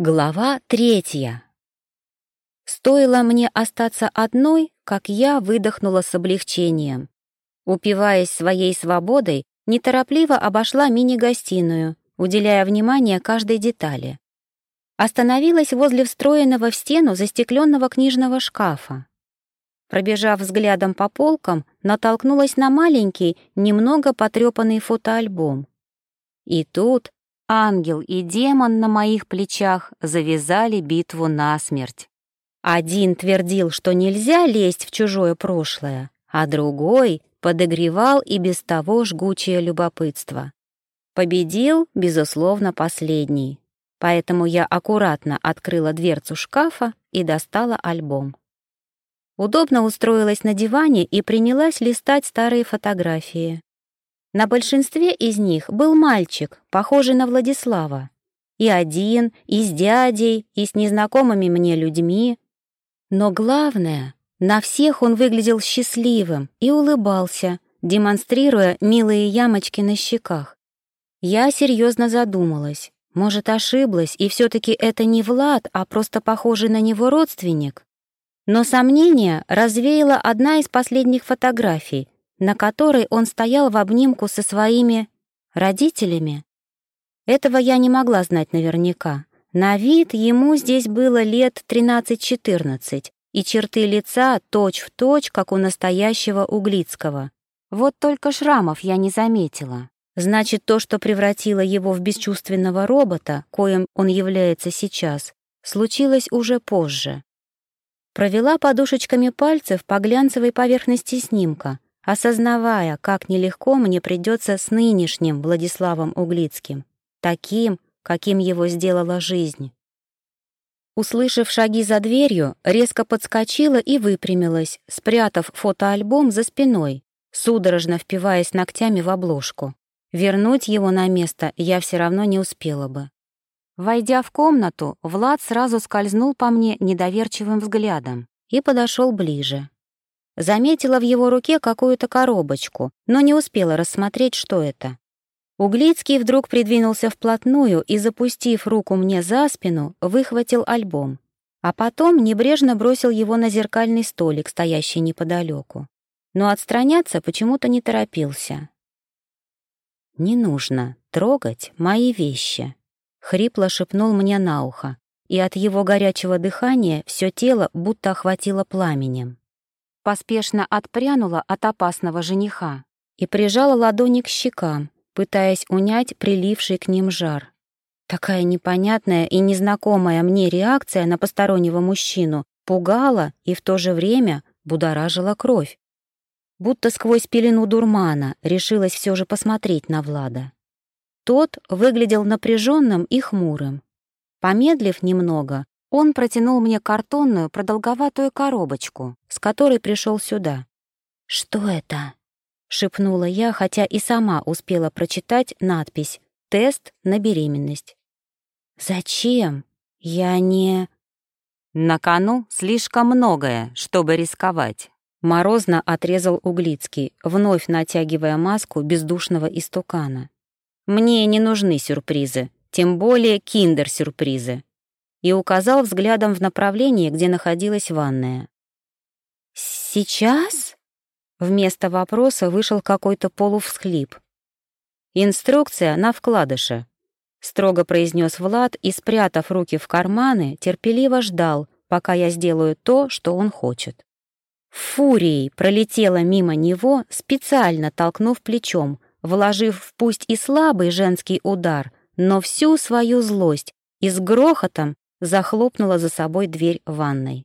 Глава третья. Стоило мне остаться одной, как я выдохнула с облегчением. Упиваясь своей свободой, неторопливо обошла мини-гостиную, уделяя внимание каждой детали. Остановилась возле встроенного в стену застекленного книжного шкафа. Пробежав взглядом по полкам, натолкнулась на маленький, немного потрепанный фотоальбом. И тут Ангел и демон на моих плечах завязали битву насмерть. Один твердил, что нельзя лезть в чужое прошлое, а другой подогревал и без того жгучее любопытство. Победил, безусловно, последний. Поэтому я аккуратно открыла дверцу шкафа и достала альбом. Удобно устроилась на диване и принялась листать старые фотографии. На большинстве из них был мальчик, похожий на Владислава. И один, и с дядей, и с незнакомыми мне людьми. Но главное, на всех он выглядел счастливым и улыбался, демонстрируя милые ямочки на щеках. Я серьезно задумалась. Может, ошиблась, и все-таки это не Влад, а просто похожий на него родственник? Но сомнение развеяла одна из последних фотографий, на которой он стоял в обнимку со своими родителями. Этого я не могла знать наверняка. На вид ему здесь было лет 13-14, и черты лица точь-в-точь, точь, как у настоящего Углицкого. Вот только шрамов я не заметила. Значит, то, что превратило его в бесчувственного робота, коим он является сейчас, случилось уже позже. Провела подушечками пальцев по глянцевой поверхности снимка, осознавая, как нелегко мне придется с нынешним Владиславом Углицким, таким, каким его сделала жизнь. Услышав шаги за дверью, резко подскочила и выпрямилась, спрятав фотоальбом за спиной, судорожно впиваясь ногтями в обложку. Вернуть его на место я все равно не успела бы. Войдя в комнату, Влад сразу скользнул по мне недоверчивым взглядом и подошел ближе. Заметила в его руке какую-то коробочку, но не успела рассмотреть, что это. Углицкий вдруг придвинулся вплотную и, запустив руку мне за спину, выхватил альбом, а потом небрежно бросил его на зеркальный столик, стоящий неподалеку. Но отстраняться почему-то не торопился. «Не нужно трогать мои вещи», — хрипло шепнул мне на ухо, и от его горячего дыхания все тело будто охватило пламенем поспешно отпрянула от опасного жениха и прижала ладони к щекам, пытаясь унять приливший к ним жар. Такая непонятная и незнакомая мне реакция на постороннего мужчину пугала и в то же время будоражила кровь. Будто сквозь пелену дурмана решилась все же посмотреть на Влада. Тот выглядел напряженным и хмурым. Помедлив немного, он протянул мне картонную продолговатую коробочку, с которой пришел сюда. «Что это?» — шепнула я, хотя и сама успела прочитать надпись «Тест на беременность». «Зачем? Я не...» «На кону слишком многое, чтобы рисковать», — морозно отрезал Углицкий, вновь натягивая маску бездушного истукана. «Мне не нужны сюрпризы, тем более киндер-сюрпризы и указал взглядом в направлении, где находилась ванная. «Сейчас?» Вместо вопроса вышел какой-то полувсхлип. «Инструкция на вкладыше», — строго произнес Влад и, спрятав руки в карманы, терпеливо ждал, пока я сделаю то, что он хочет. Фурией пролетела мимо него, специально толкнув плечом, вложив в пусть и слабый женский удар, но всю свою злость и с грохотом захлопнула за собой дверь ванной.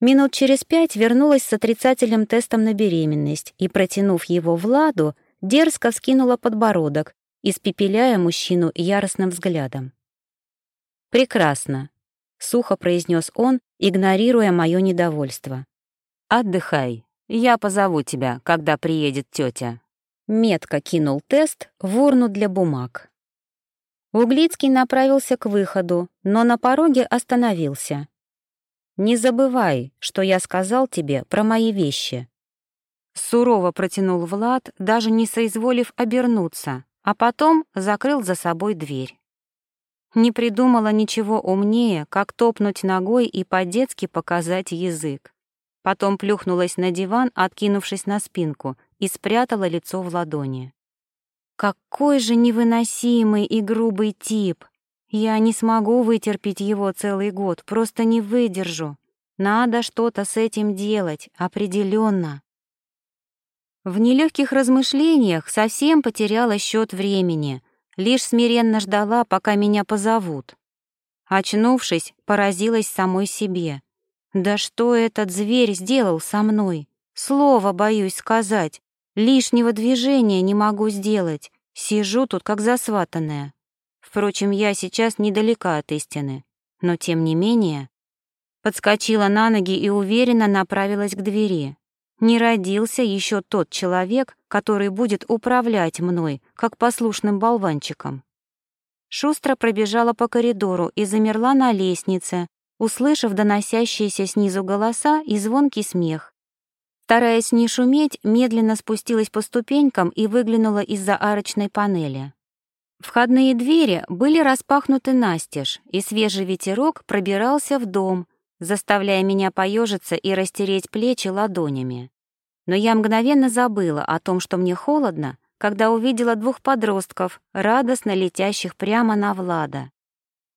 Минут через пять вернулась с отрицательным тестом на беременность и, протянув его Владу, дерзко вскинула подбородок, испепеляя мужчину яростным взглядом. «Прекрасно», — сухо произнес он, игнорируя мое недовольство. «Отдыхай, я позову тебя, когда приедет тетя». Метко кинул тест в урну для бумаг. Углицкий направился к выходу, но на пороге остановился. «Не забывай, что я сказал тебе про мои вещи». Сурово протянул Влад, даже не соизволив обернуться, а потом закрыл за собой дверь. Не придумала ничего умнее, как топнуть ногой и по-детски показать язык. Потом плюхнулась на диван, откинувшись на спинку, и спрятала лицо в ладони. Какой же невыносимый и грубый тип! Я не смогу вытерпеть его целый год, просто не выдержу. Надо что-то с этим делать, определенно. В нелегких размышлениях совсем потеряла счет времени, лишь смиренно ждала, пока меня позовут. Очнувшись, поразилась самой себе. Да что этот зверь сделал со мной? Слово боюсь сказать, лишнего движения не могу сделать, сижу тут как засватанная. Впрочем, я сейчас недалека от истины, но тем не менее... Подскочила на ноги и уверенно направилась к двери. Не родился еще тот человек, который будет управлять мной, как послушным болванчиком. Шустро пробежала по коридору и замерла на лестнице, услышав доносящиеся снизу голоса и звонкий смех. Стараясь не шуметь, медленно спустилась по ступенькам и выглянула из-за арочной панели. Входные двери были распахнуты настежь, и свежий ветерок пробирался в дом, заставляя меня поежиться и растереть плечи ладонями. Но я мгновенно забыла о том, что мне холодно, когда увидела двух подростков, радостно летящих прямо на Влада.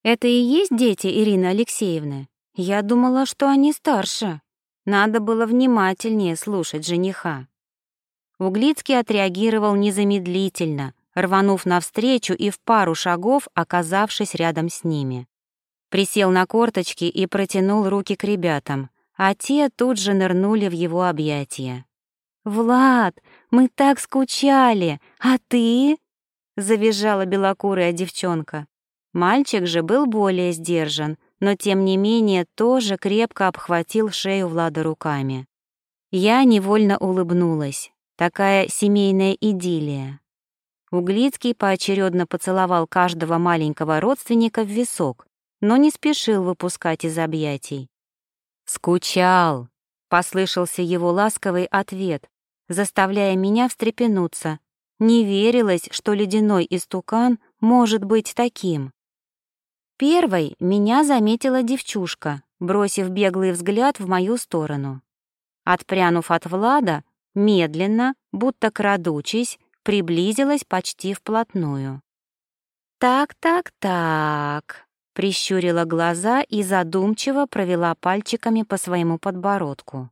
Это и есть дети Ирины Алексеевны? Я думала, что они старше. Надо было внимательнее слушать жениха. Углицкий отреагировал незамедлительно, рванув навстречу и в пару шагов оказавшись рядом с ними. Присел на корточки и протянул руки к ребятам, а те тут же нырнули в его объятия. «Влад, мы так скучали, а ты?» — завизжала белокурая девчонка. Мальчик же был более сдержан, но тем не менее тоже крепко обхватил шею Влада руками. Я невольно улыбнулась. Такая семейная идиллия. Углицкий поочередно поцеловал каждого маленького родственника в висок, но не спешил выпускать из объятий. «Скучал!» — послышался его ласковый ответ, заставляя меня встрепенуться. Не верилось, что ледяной истукан может быть таким. Первой меня заметила девчушка, бросив беглый взгляд в мою сторону. Отпрянув от Влада, медленно, будто крадучись, приблизилась почти вплотную. «Так-так-так», — прищурила глаза и задумчиво провела пальчиками по своему подбородку.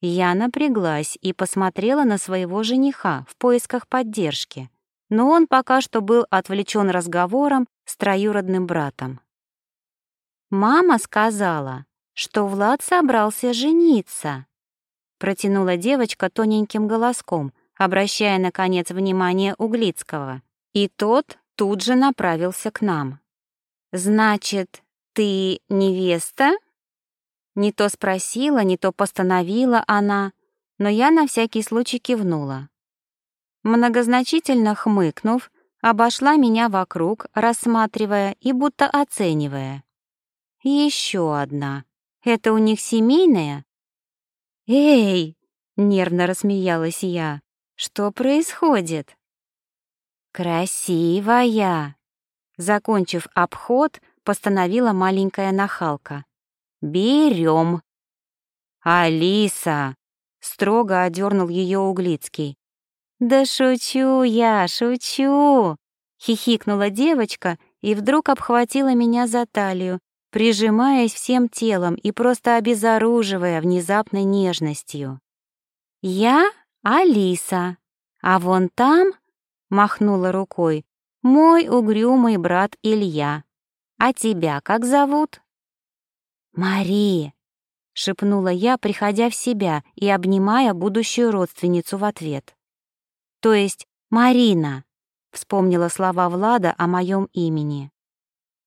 Я напряглась и посмотрела на своего жениха в поисках поддержки, но он пока что был отвлечен разговором с троюродным братом. «Мама сказала, что Влад собрался жениться», протянула девочка тоненьким голоском, обращая, наконец, внимание Углицкого, и тот тут же направился к нам. «Значит, ты невеста?» Не то спросила, не то постановила она, но я на всякий случай кивнула. Многозначительно хмыкнув, обошла меня вокруг, рассматривая и будто оценивая. Еще одна. Это у них семейная? «Эй!» — нервно рассмеялась я. «Что происходит?» «Красивая!» Закончив обход, постановила маленькая нахалка. «Берем!» «Алиса!» — строго одернул ее Углицкий. «Да шучу я, шучу!» — хихикнула девочка и вдруг обхватила меня за талию, прижимаясь всем телом и просто обезоруживая внезапной нежностью. «Я Алиса, а вон там...» — махнула рукой. «Мой угрюмый брат Илья. А тебя как зовут?» «Мари!» — шепнула я, приходя в себя и обнимая будущую родственницу в ответ. «То есть Марина!» — вспомнила слова Влада о моем имени.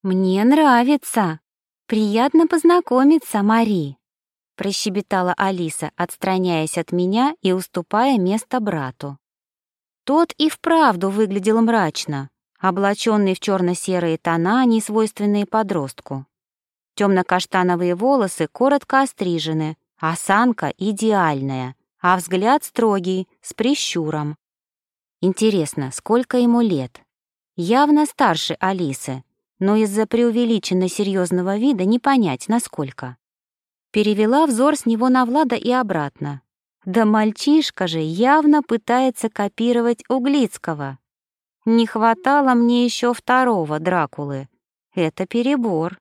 «Мне нравится! Приятно познакомиться, Мари!» — прощебетала Алиса, отстраняясь от меня и уступая место брату. Тот и вправду выглядел мрачно, облаченный в черно-серые тона, несвойственные подростку. Темно-каштановые волосы коротко острижены, осанка идеальная, а взгляд строгий, с прищуром. Интересно, сколько ему лет? Явно старше Алисы, но из-за преувеличенно серьезного вида не понять, насколько. Перевела взор с него на Влада и обратно. Да мальчишка же явно пытается копировать Углицкого. Не хватало мне еще второго Дракулы. Это перебор.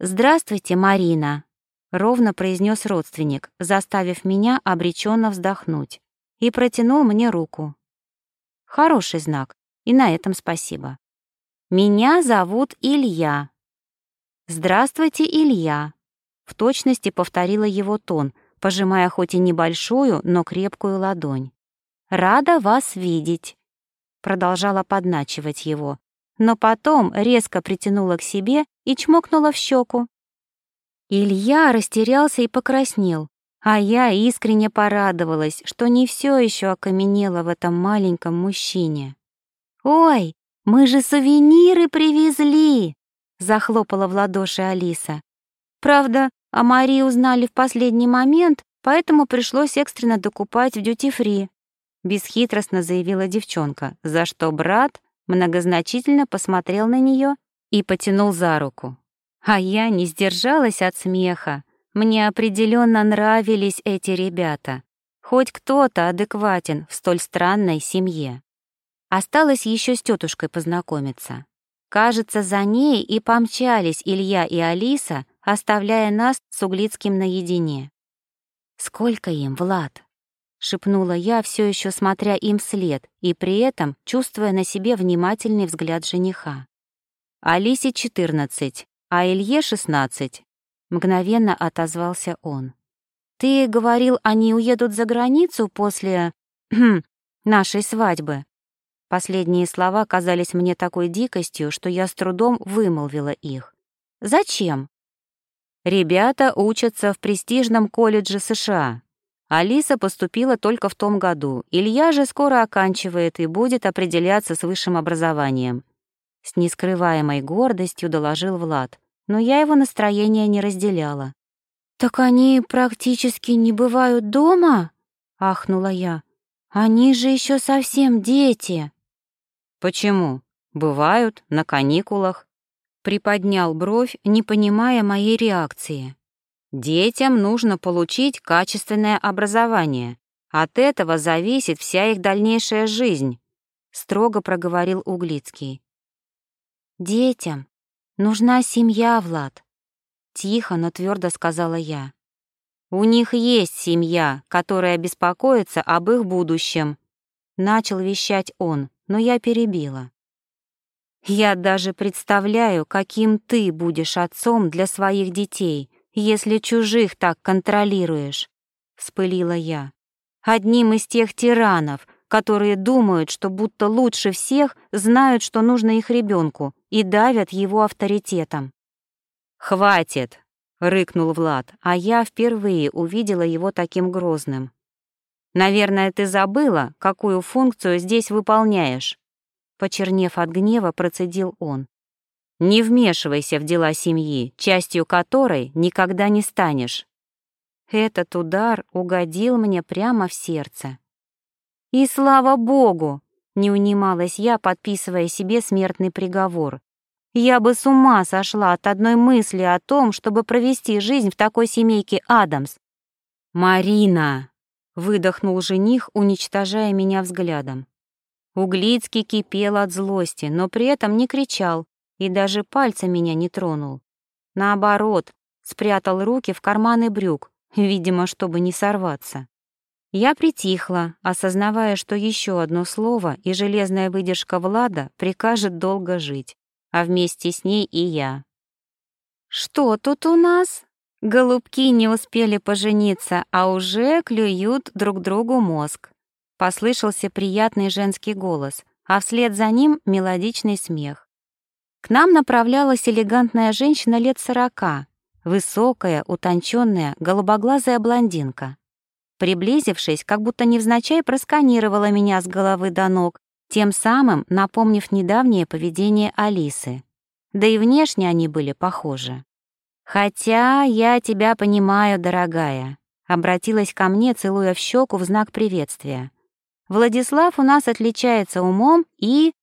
«Здравствуйте, Марина», — ровно произнес родственник, заставив меня обреченно вздохнуть, и протянул мне руку. Хороший знак, и на этом спасибо. «Меня зовут Илья». «Здравствуйте, Илья», — в точности повторила его тон, пожимая хоть и небольшую, но крепкую ладонь. «Рада вас видеть», — продолжала подначивать его, но потом резко притянула к себе и чмокнула в щеку. Илья растерялся и покраснел, а я искренне порадовалась, что не все еще окаменело в этом маленьком мужчине. «Ой, мы же сувениры привезли!» — захлопала в ладоши Алиса. Правда, о Марии узнали в последний момент, поэтому пришлось экстренно докупать в дьюти-фри. Бесхитростно заявила девчонка, за что брат многозначительно посмотрел на нее и потянул за руку. А я не сдержалась от смеха. Мне определенно нравились эти ребята. Хоть кто-то адекватен в столь странной семье. Осталось еще с тетушкой познакомиться. Кажется, за ней и помчались Илья и Алиса, оставляя нас с Углицким наедине. «Сколько им, Влад?» шепнула я, все еще смотря им вслед и при этом чувствуя на себе внимательный взгляд жениха. «Алисе четырнадцать, а Илье шестнадцать», — мгновенно отозвался он. «Ты говорил, они уедут за границу после... нашей свадьбы?» Последние слова казались мне такой дикостью, что я с трудом вымолвила их. «Зачем?» «Ребята учатся в престижном колледже США», Алиса поступила только в том году, Илья же скоро оканчивает и будет определяться с высшим образованием. С нескрываемой гордостью доложил Влад, но я его настроение не разделяла. «Так они практически не бывают дома?» — ахнула я. «Они же еще совсем дети». «Почему? Бывают, на каникулах». Приподнял бровь, не понимая моей реакции. Детям нужно получить качественное образование. От этого зависит вся их дальнейшая жизнь, строго проговорил Углицкий. Детям нужна семья, Влад, тихо, но твердо сказала я. У них есть семья, которая беспокоится об их будущем, начал вещать он, но я перебила. Я даже представляю, каким ты будешь отцом для своих детей, если чужих так контролируешь», — вспылила я. «Одним из тех тиранов, которые думают, что будто лучше всех знают, что нужно их ребенку, и давят его авторитетом». «Хватит!» — рыкнул Влад, а я впервые увидела его таким грозным. «Наверное, ты забыла, какую функцию здесь выполняешь?» Почернев от гнева, процедил он. Не вмешивайся в дела семьи, частью которой никогда не станешь. Этот удар угодил мне прямо в сердце. И слава богу, не унималась я, подписывая себе смертный приговор. Я бы с ума сошла от одной мысли о том, чтобы провести жизнь в такой семейке Адамс. «Марина!» — выдохнул жених, уничтожая меня взглядом. Углицкий кипел от злости, но при этом не кричал, и даже пальцем меня не тронул. Наоборот, спрятал руки в карманы брюк, видимо, чтобы не сорваться. Я притихла, осознавая, что еще одно слово и железная выдержка Влада прикажет долго жить, а вместе с ней и я. «Что тут у нас?» Голубки не успели пожениться, а уже клюют друг другу мозг. Послышался приятный женский голос, а вслед за ним мелодичный смех. К нам направлялась элегантная женщина лет сорока, высокая, утонченная, голубоглазая блондинка. Приблизившись, как будто невзначай просканировала меня с головы до ног, тем самым напомнив недавнее поведение Алисы. Да и внешне они были похожи. «Хотя я тебя понимаю, дорогая», — обратилась ко мне, целуя в щеку в знак приветствия. «Владислав у нас отличается умом и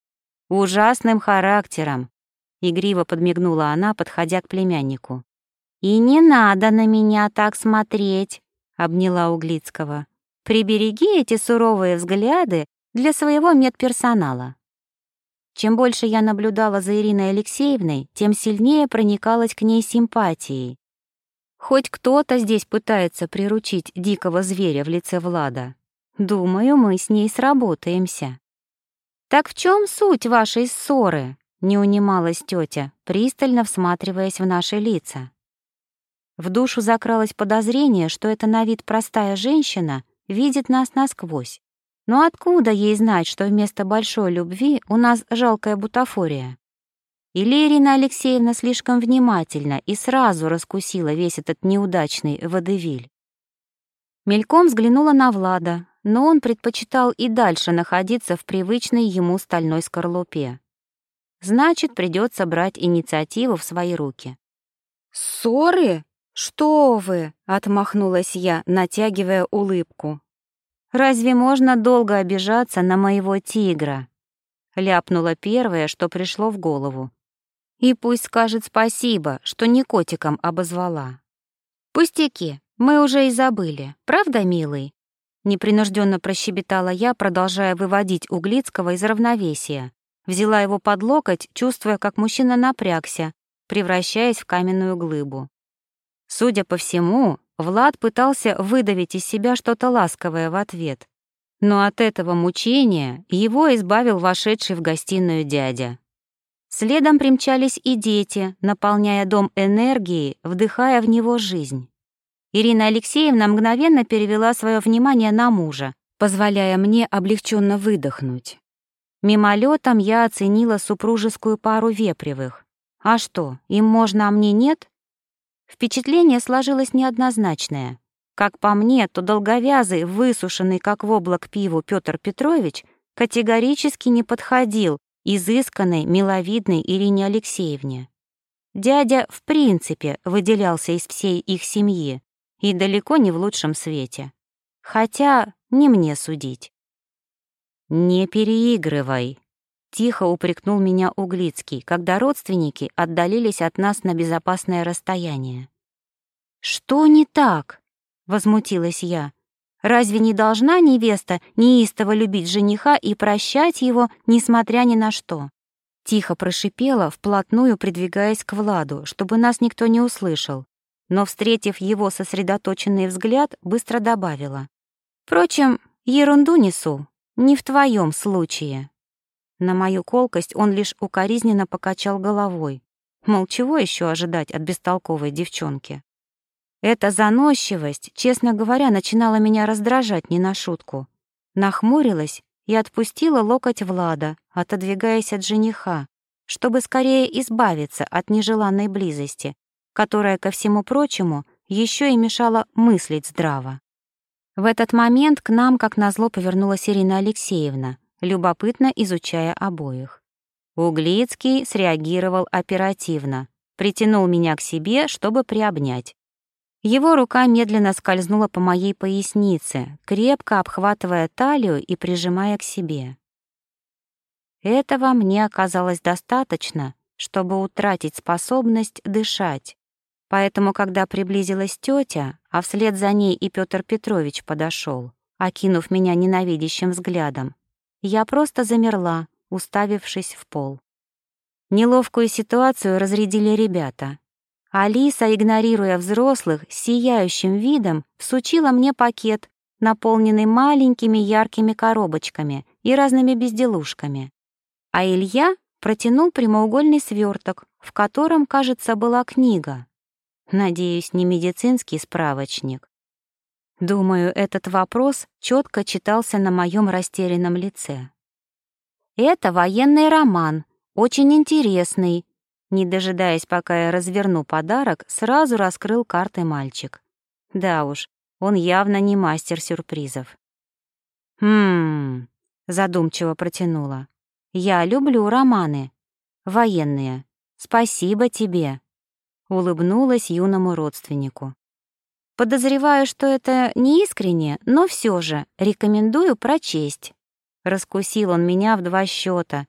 ужасным характером, — игриво подмигнула она, подходя к племяннику. «И не надо на меня так смотреть», — обняла Углицкого. «Прибереги эти суровые взгляды для своего медперсонала». Чем больше я наблюдала за Ириной Алексеевной, тем сильнее проникалась к ней симпатией. Хоть кто-то здесь пытается приручить дикого зверя в лице Влада. Думаю, мы с ней сработаемся. «Так в чем суть вашей ссоры?» — не унималась тетя, пристально всматриваясь в наши лица. В душу закралось подозрение, что эта на вид простая женщина видит нас насквозь. Но откуда ей знать, что вместо большой любви у нас жалкая бутафория? Или Ирина Алексеевна слишком внимательна и сразу раскусила весь этот неудачный водевиль? Мельком взглянула на Влада, но он предпочитал и дальше находиться в привычной ему стальной скорлупе. Значит, придется брать инициативу в свои руки. «Ссоры? Что вы?» — отмахнулась я, натягивая улыбку. «Разве можно долго обижаться на моего тигра?» Ляпнула первое, что пришло в голову. И пусть скажет спасибо, что не котиком обозвала. «Пустяки, мы уже и забыли, правда, милый?» Непринужденно прощебетала я, продолжая выводить Углицкого из равновесия. Взяла его под локоть, чувствуя, как мужчина напрягся, превращаясь в каменную глыбу. Судя по всему, Влад пытался выдавить из себя что-то ласковое в ответ. Но от этого мучения его избавил вошедший в гостиную дядя. Следом примчались и дети, наполняя дом энергией, вдыхая в него жизнь. Ирина Алексеевна мгновенно перевела свое внимание на мужа, позволяя мне облегченно выдохнуть. Мимолетом я оценила супружескую пару вепревых. А что, им можно, а мне нет? Впечатление сложилось неоднозначное. Как по мне, то долговязый, высушенный как в облак пиву Петр Петрович категорически не подходил изысканной, миловидной Ирине Алексеевне. Дядя в принципе выделялся из всей их семьи и далеко не в лучшем свете. Хотя не мне судить. «Не переигрывай», Тихо упрекнул меня Углицкий, когда родственники отдалились от нас на безопасное расстояние. «Что не так?» — возмутилась я. «Разве не должна невеста неистово любить жениха и прощать его, несмотря ни на что?» Тихо прошипела, вплотную придвигаясь к Владу, чтобы нас никто не услышал, но, встретив его сосредоточенный взгляд, быстро добавила. «Впрочем, ерунду несу, не в твоем случае». На мою колкость он лишь укоризненно покачал головой. Мол, чего еще ожидать от бестолковой девчонки? Эта заносчивость, честно говоря, начинала меня раздражать не на шутку. Нахмурилась и отпустила локоть Влада, отодвигаясь от жениха, чтобы скорее избавиться от нежеланной близости, которая, ко всему прочему, еще и мешала мыслить здраво. В этот момент к нам, как назло, повернулась Ирина Алексеевна, любопытно изучая обоих. Углицкий среагировал оперативно, притянул меня к себе, чтобы приобнять. Его рука медленно скользнула по моей пояснице, крепко обхватывая талию и прижимая к себе. Этого мне оказалось достаточно, чтобы утратить способность дышать. Поэтому, когда приблизилась тетя, а вслед за ней и Петр Петрович подошел, окинув меня ненавидящим взглядом, я просто замерла, уставившись в пол. Неловкую ситуацию разрядили ребята. Алиса, игнорируя взрослых, сияющим видом всучила мне пакет, наполненный маленькими яркими коробочками и разными безделушками. А Илья протянул прямоугольный сверток, в котором, кажется, была книга. Надеюсь, не медицинский справочник. Думаю, этот вопрос четко читался на моем растерянном лице. «Это военный роман, очень интересный», не дожидаясь, пока я разверну подарок, сразу раскрыл карты мальчик. Да уж, он явно не мастер сюрпризов. «Хм...» — задумчиво протянула. «Я люблю романы. Военные. Спасибо тебе», — улыбнулась юному родственнику. Подозреваю, что это не искренне, но все же рекомендую прочесть. Раскусил он меня в два счета.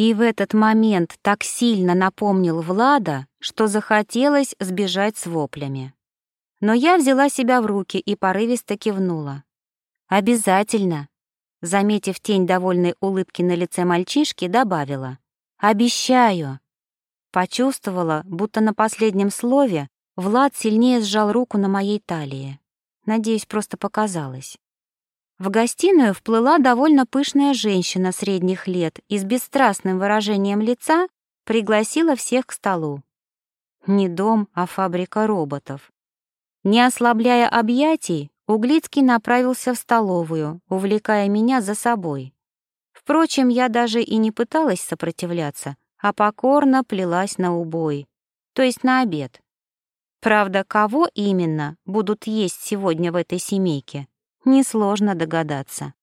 И в этот момент так сильно напомнил Влада, что захотелось сбежать с воплями. Но я взяла себя в руки и порывисто кивнула. «Обязательно!» Заметив тень довольной улыбки на лице мальчишки, добавила. «Обещаю!» Почувствовала, будто на последнем слове Влад сильнее сжал руку на моей талии. Надеюсь, просто показалось. В гостиную вплыла довольно пышная женщина средних лет и с бесстрастным выражением лица пригласила всех к столу. Не дом, а фабрика роботов. Не ослабляя объятий, Углицкий направился в столовую, увлекая меня за собой. Впрочем, я даже и не пыталась сопротивляться, а покорно плелась на убой, то есть на обед. Правда, кого именно будут есть сегодня в этой семейке, несложно догадаться.